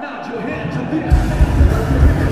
Nod your head to this.